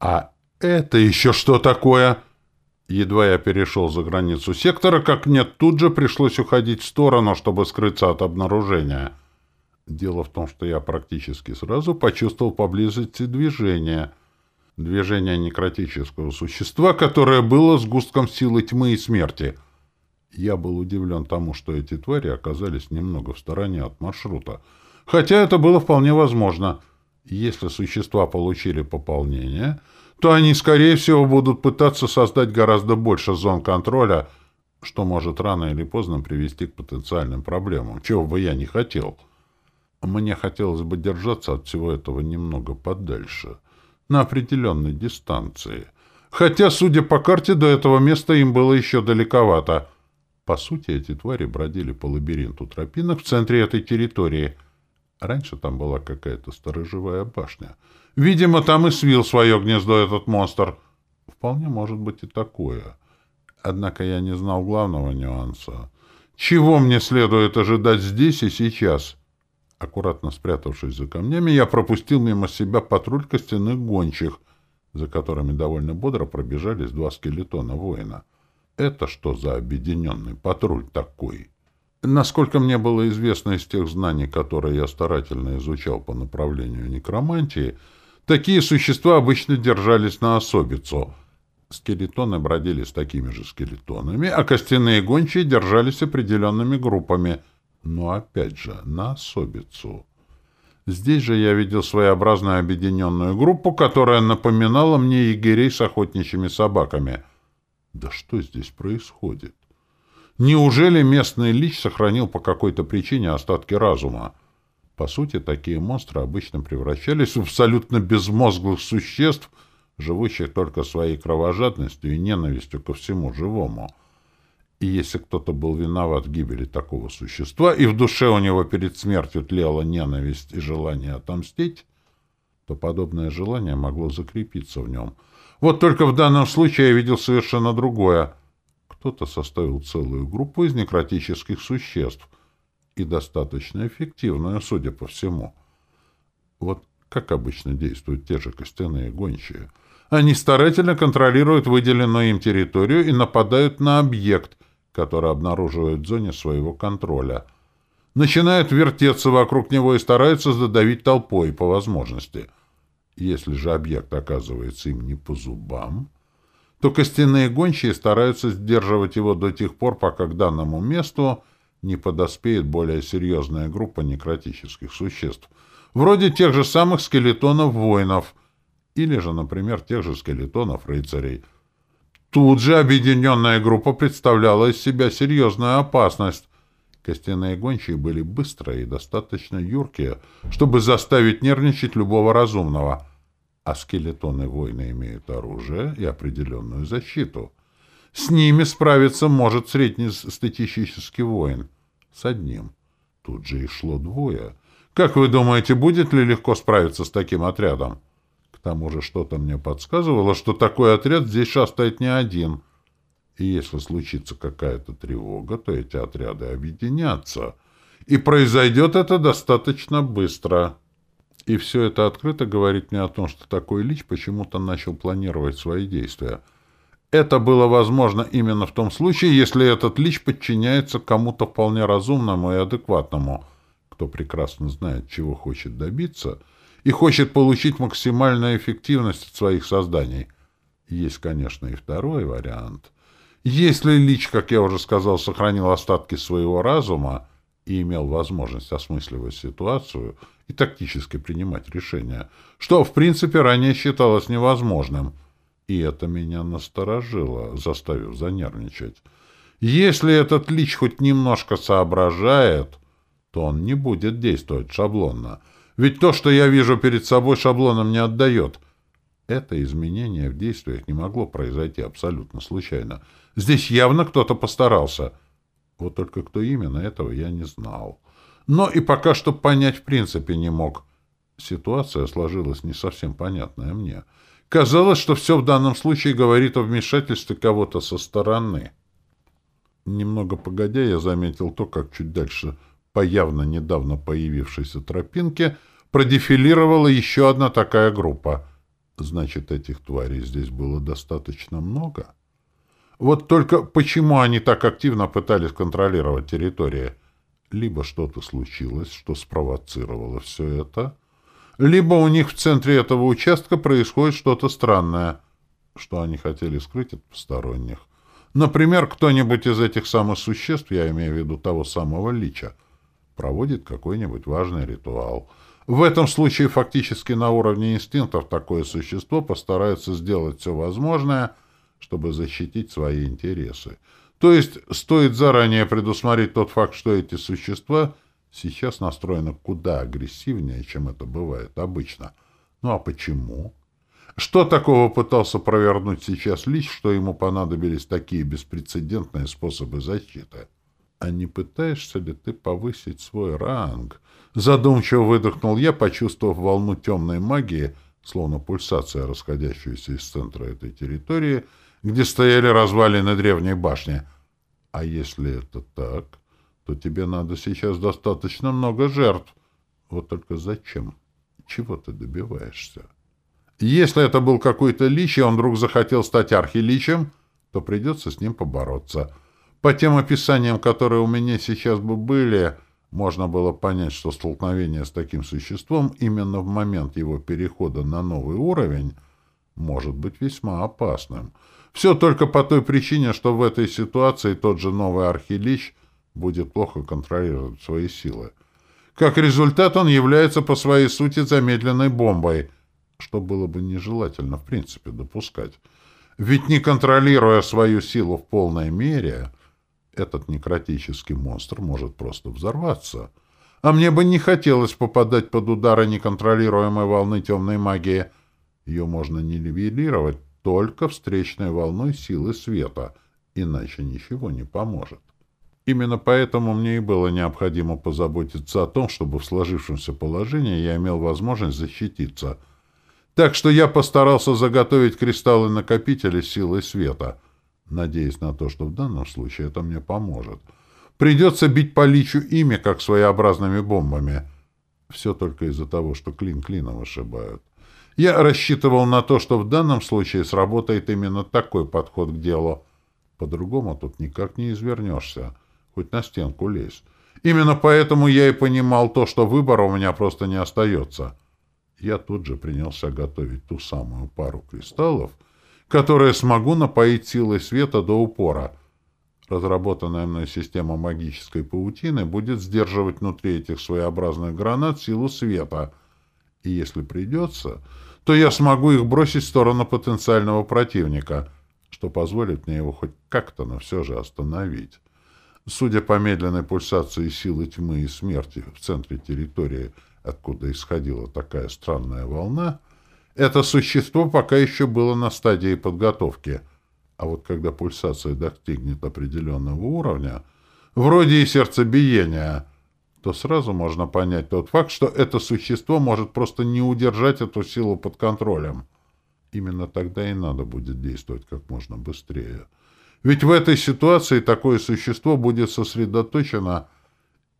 А это еще что такое? Едва я перешел за границу сектора, как мне тут же пришлось уходить в сторону, чтобы скрыться от обнаружения. Дело в том, что я практически сразу почувствовал поблизости движение. Движение некротического существа, которое было сгустком силы тьмы и смерти. Я был удивлен тому, что эти твари оказались немного в стороне от маршрута. Хотя это было вполне возможно. Если существа получили пополнение, то они, скорее всего, будут пытаться создать гораздо больше зон контроля, что может рано или поздно привести к потенциальным проблемам, чего бы я не хотел. Мне хотелось бы держаться от всего этого немного подальше, на определенной дистанции. Хотя, судя по карте, до этого места им было еще далековато. По сути, эти твари бродили по лабиринту тропинок в центре этой территории. Раньше там была какая-то сторожевая башня. Видимо, там и свил свое гнездо этот монстр. Вполне может быть и такое. Однако я не знал главного нюанса. Чего мне следует ожидать здесь и сейчас? — Аккуратно спрятавшись за камнями, я пропустил мимо себя патруль костяных гончих, за которыми довольно бодро пробежались два скелетона воина. Это что за объединенный патруль такой? Насколько мне было известно из тех знаний, которые я старательно изучал по направлению некромантии, такие существа обычно держались на особицу. Скелетоны бродили с такими же скелетонами, а костяные гончие держались определенными группами — но опять же на особицу. Здесь же я видел своеобразную объединенную группу, которая напоминала мне егерей с охотничьими собаками. Да что здесь происходит? Неужели местный лич сохранил по какой-то причине остатки разума? По сути, такие монстры обычно превращались в абсолютно безмозглых существ, живущих только своей кровожадностью и ненавистью ко всему живому — и если кто-то был виноват в гибели такого существа, и в душе у него перед смертью тлела ненависть и желание отомстить, то подобное желание могло закрепиться в нем. Вот только в данном случае я видел совершенно другое. Кто-то составил целую группу из некротических существ, и достаточно эффективную, судя по всему. Вот как обычно действуют те же костяные гончие. Они старательно контролируют выделенную им территорию и нападают на объект — который обнаруживают в зоне своего контроля. Начинают вертеться вокруг него и стараются задавить толпой по возможности. Если же объект оказывается им не по зубам, то костяные гончие стараются сдерживать его до тех пор, пока к данному месту не подоспеет более серьезная группа некротических существ, вроде тех же самых скелетонов-воинов или же, например, тех же скелетонов-рыцарей — Тут же объединенная группа представляла из себя серьезную опасность. Костяные гончие были быстрые и достаточно юркие, чтобы заставить нервничать любого разумного. А скелетоны воины имеют оружие и определенную защиту. С ними справиться может среднестатистический воин. С одним. Тут же и шло двое. Как вы думаете, будет ли легко справиться с таким отрядом? — к тому же что-то мне подсказывало, что такой отряд здесь шастает не один. И если случится какая-то тревога, то эти отряды объединятся. И произойдет это достаточно быстро. И все это открыто говорит мне о том, что такой лич почему-то начал планировать свои действия. Это было возможно именно в том случае, если этот лич подчиняется кому-то вполне разумному и адекватному, кто прекрасно знает, чего хочет добиться — и хочет получить максимальную эффективность от своих созданий. Есть, конечно, и второй вариант. Если Лич, как я уже сказал, сохранил остатки своего разума и имел возможность осмысливать ситуацию и тактически принимать решения, что, в принципе, ранее считалось невозможным, и это меня насторожило, заставив занервничать. Если этот Лич хоть немножко соображает, то он не будет действовать шаблонно — ведь то, что я вижу перед собой, шаблоном не отдает. Это изменение в действиях не могло произойти абсолютно случайно. Здесь явно кто-то постарался. Вот только кто именно, этого я не знал. Но и пока что понять в принципе не мог. Ситуация сложилась не совсем понятная мне. Казалось, что все в данном случае говорит о вмешательстве кого-то со стороны. Немного погодя, я заметил то, как чуть дальше по явно недавно появившейся тропинке продефилировала еще одна такая группа. Значит, этих тварей здесь было достаточно много. Вот только почему они так активно пытались контролировать территорию? Либо что-то случилось, что спровоцировало все это, либо у них в центре этого участка происходит что-то странное, что они хотели скрыть от посторонних. Например, кто-нибудь из этих самых существ, я имею в виду того самого лича, проводит какой-нибудь важный ритуал. В этом случае фактически на уровне инстинктов такое существо постарается сделать все возможное, чтобы защитить свои интересы. То есть стоит заранее предусмотреть тот факт, что эти существа сейчас настроены куда агрессивнее, чем это бывает обычно. Ну а почему? Что такого пытался провернуть сейчас Лич, что ему понадобились такие беспрецедентные способы защиты? А не пытаешься ли ты повысить свой ранг? Задумчиво выдохнул я, почувствовав волну темной магии, словно пульсация, расходящаяся из центра этой территории — где стояли развалины древней башни. А если это так, то тебе надо сейчас достаточно много жертв. Вот только зачем? Чего ты добиваешься? Если это был какой-то лич, и он вдруг захотел стать архиличем, то придется с ним побороться. По тем описаниям, которые у меня сейчас бы были, можно было понять, что столкновение с таким существом именно в момент его перехода на новый уровень может быть весьма опасным — все только по той причине, что в этой ситуации тот же новый архилич будет плохо контролировать свои силы. Как результат, он является по своей сути замедленной бомбой, что было бы нежелательно в принципе допускать. Ведь не контролируя свою силу в полной мере, этот некротический монстр может просто взорваться. А мне бы не хотелось попадать под удары неконтролируемой волны темной магии. Ее можно нивелировать только встречной волной силы света, иначе ничего не поможет. Именно поэтому мне и было необходимо позаботиться о том, чтобы в сложившемся положении я имел возможность защититься. Так что я постарался заготовить кристаллы-накопители силы света, надеясь на то, что в данном случае это мне поможет. Придется бить по личу ими, как своеобразными бомбами. Все только из-за того, что клин клином вышибают. Я рассчитывал на то, что в данном случае сработает именно такой подход к делу. По-другому тут никак не извернешься. Хоть на стенку лезь. Именно поэтому я и понимал то, что выбора у меня просто не остается. Я тут же принялся готовить ту самую пару кристаллов, которые смогу напоить силой света до упора. Разработанная мной система магической паутины будет сдерживать внутри этих своеобразных гранат силу света — и если придется, то я смогу их бросить в сторону потенциального противника, что позволит мне его хоть как-то, но все же остановить. Судя по медленной пульсации силы тьмы и смерти в центре территории, откуда исходила такая странная волна, это существо пока еще было на стадии подготовки. А вот когда пульсация достигнет определенного уровня, вроде и сердцебиения, то сразу можно понять тот факт, что это существо может просто не удержать эту силу под контролем. Именно тогда и надо будет действовать как можно быстрее. Ведь в этой ситуации такое существо будет сосредоточено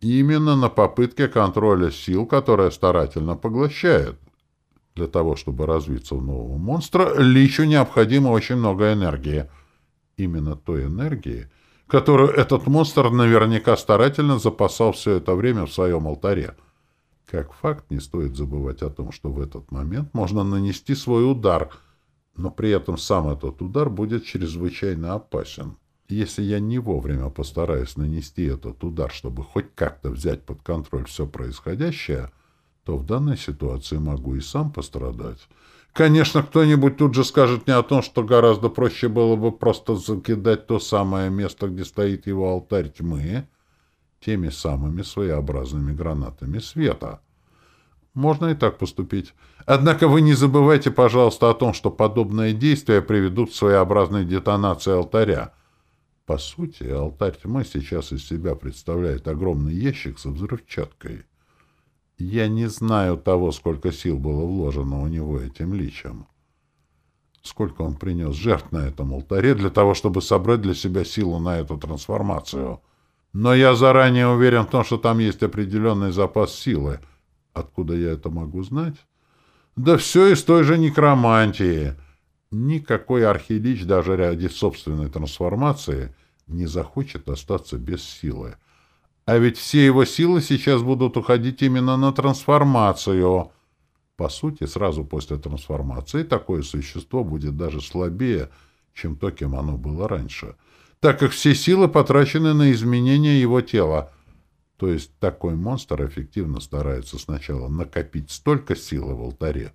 именно на попытке контроля сил, которая старательно поглощает. Для того, чтобы развиться в нового монстра, Личу необходимо очень много энергии. Именно той энергии, которую этот монстр наверняка старательно запасал все это время в своем алтаре. Как факт, не стоит забывать о том, что в этот момент можно нанести свой удар, но при этом сам этот удар будет чрезвычайно опасен. Если я не вовремя постараюсь нанести этот удар, чтобы хоть как-то взять под контроль все происходящее, то в данной ситуации могу и сам пострадать. Конечно, кто-нибудь тут же скажет мне о том, что гораздо проще было бы просто закидать то самое место, где стоит его алтарь тьмы, теми самыми своеобразными гранатами света. Можно и так поступить. Однако вы не забывайте, пожалуйста, о том, что подобные действия приведут к своеобразной детонации алтаря. По сути, алтарь тьмы сейчас из себя представляет огромный ящик со взрывчаткой. Я не знаю того, сколько сил было вложено у него этим личем. Сколько он принес жертв на этом алтаре для того, чтобы собрать для себя силу на эту трансформацию. Но я заранее уверен в том, что там есть определенный запас силы. Откуда я это могу знать? Да все из той же некромантии. Никакой архилич даже ради собственной трансформации не захочет остаться без силы. А ведь все его силы сейчас будут уходить именно на трансформацию. По сути, сразу после трансформации такое существо будет даже слабее, чем то, кем оно было раньше, так как все силы потрачены на изменение его тела. То есть такой монстр эффективно старается сначала накопить столько силы в алтаре,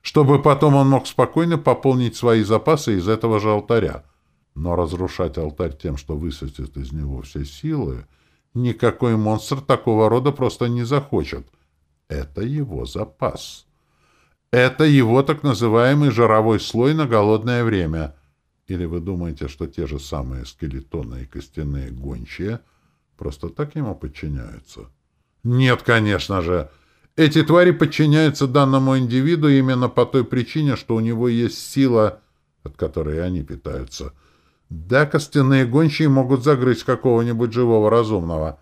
чтобы потом он мог спокойно пополнить свои запасы из этого же алтаря. Но разрушать алтарь тем, что высветит из него все силы, никакой монстр такого рода просто не захочет. Это его запас. Это его так называемый жировой слой на голодное время. Или вы думаете, что те же самые скелетоны и костяные гончие просто так ему подчиняются? Нет, конечно же. Эти твари подчиняются данному индивиду именно по той причине, что у него есть сила, от которой они питаются — да, костяные гончие могут загрызть какого-нибудь живого разумного.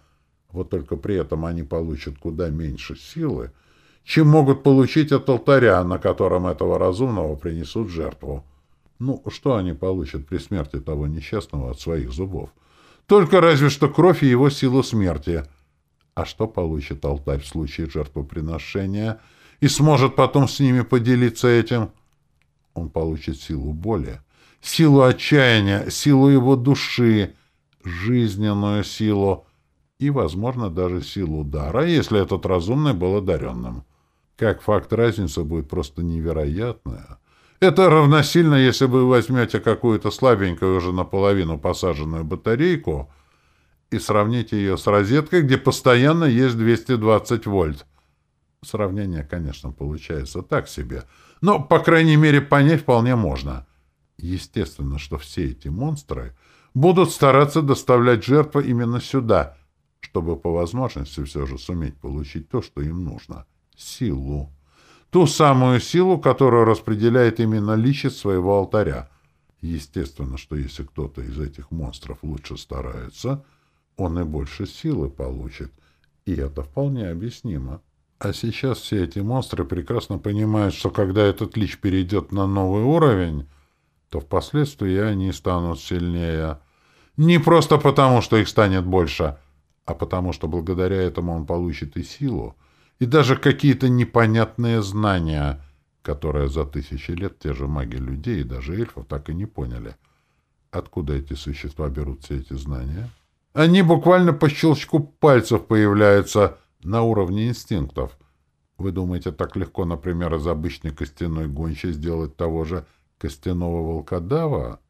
Вот только при этом они получат куда меньше силы, чем могут получить от алтаря, на котором этого разумного принесут жертву. Ну, что они получат при смерти того несчастного от своих зубов? Только разве что кровь и его силу смерти. А что получит алтарь в случае жертвоприношения и сможет потом с ними поделиться этим? Он получит силу боли, силу отчаяния, силу его души, жизненную силу и, возможно, даже силу дара, если этот разумный был одаренным. Как факт, разница будет просто невероятная. Это равносильно, если вы возьмете какую-то слабенькую, уже наполовину посаженную батарейку и сравните ее с розеткой, где постоянно есть 220 вольт. Сравнение, конечно, получается так себе, но, по крайней мере, понять вполне можно — Естественно, что все эти монстры будут стараться доставлять жертву именно сюда, чтобы по возможности все же суметь получить то, что им нужно — силу. Ту самую силу, которую распределяет именно личит своего алтаря. Естественно, что если кто-то из этих монстров лучше старается, он и больше силы получит. И это вполне объяснимо. А сейчас все эти монстры прекрасно понимают, что когда этот лич перейдет на новый уровень, то впоследствии они станут сильнее. Не просто потому, что их станет больше, а потому что благодаря этому он получит и силу, и даже какие-то непонятные знания, которые за тысячи лет те же маги людей и даже эльфов так и не поняли. Откуда эти существа берут все эти знания? Они буквально по щелчку пальцев появляются на уровне инстинктов. Вы думаете, так легко, например, из обычной костяной гончей сделать того же костяного волкодава,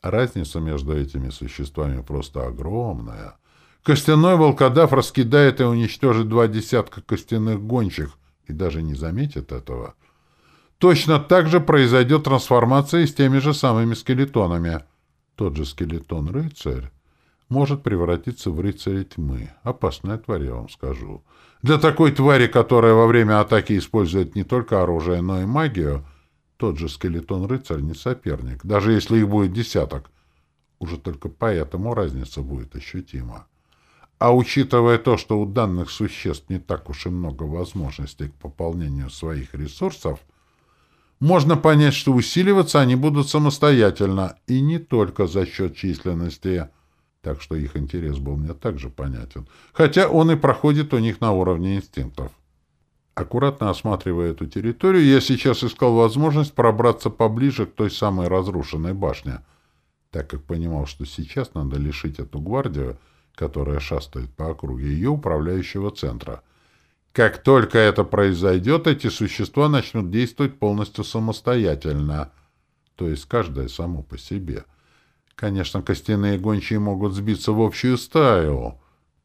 разница между этими существами просто огромная. Костяной волкодав раскидает и уничтожит два десятка костяных гончих и даже не заметит этого. Точно так же произойдет трансформация с теми же самыми скелетонами. Тот же скелетон-рыцарь может превратиться в рыцаря тьмы. Опасная тварь, я вам скажу. Для такой твари, которая во время атаки использует не только оружие, но и магию, тот же скелетон-рыцарь не соперник, даже если их будет десяток. Уже только поэтому разница будет ощутима. А учитывая то, что у данных существ не так уж и много возможностей к пополнению своих ресурсов, можно понять, что усиливаться они будут самостоятельно, и не только за счет численности. Так что их интерес был мне также понятен. Хотя он и проходит у них на уровне инстинктов. Аккуратно осматривая эту территорию, я сейчас искал возможность пробраться поближе к той самой разрушенной башне, так как понимал, что сейчас надо лишить эту гвардию, которая шастает по округе, ее управляющего центра. Как только это произойдет, эти существа начнут действовать полностью самостоятельно, то есть каждое само по себе. Конечно, костяные гончие могут сбиться в общую стаю,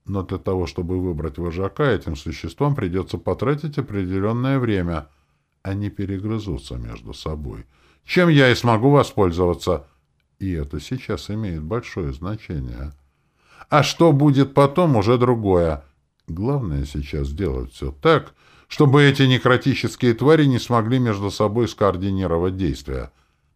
но для того, чтобы выбрать вожака, этим существам придется потратить определенное время. Они перегрызутся между собой. Чем я и смогу воспользоваться. И это сейчас имеет большое значение. А что будет потом, уже другое. Главное сейчас сделать все так, чтобы эти некротические твари не смогли между собой скоординировать действия.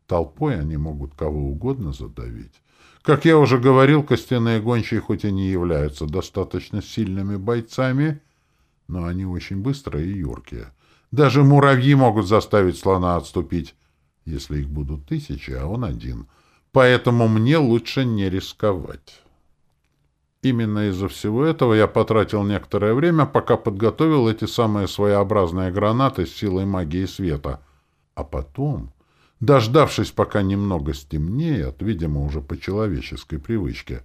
Толпой они могут кого угодно задавить. Как я уже говорил, костяные гончие хоть и не являются достаточно сильными бойцами, но они очень быстрые и юркие. Даже муравьи могут заставить слона отступить, если их будут тысячи, а он один. Поэтому мне лучше не рисковать. Именно из-за всего этого я потратил некоторое время, пока подготовил эти самые своеобразные гранаты с силой магии света. А потом, дождавшись, пока немного стемнеет, видимо, уже по человеческой привычке,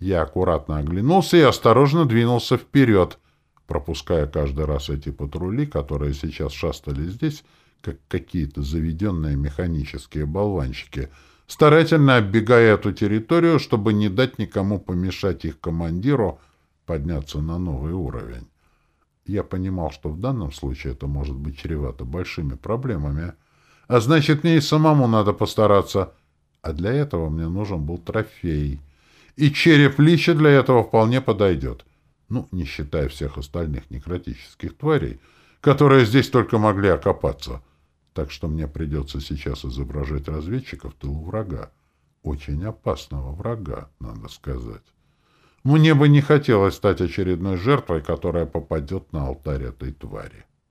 я аккуратно оглянулся и осторожно двинулся вперед, пропуская каждый раз эти патрули, которые сейчас шастали здесь, как какие-то заведенные механические болванчики — старательно оббегая эту территорию, чтобы не дать никому помешать их командиру подняться на новый уровень. Я понимал, что в данном случае это может быть чревато большими проблемами, а значит, мне и самому надо постараться. А для этого мне нужен был трофей. И череп лича для этого вполне подойдет. Ну, не считая всех остальных некротических тварей, которые здесь только могли окопаться — так что мне придется сейчас изображать разведчика в тылу врага. Очень опасного врага, надо сказать. Мне бы не хотелось стать очередной жертвой, которая попадет на алтарь этой твари.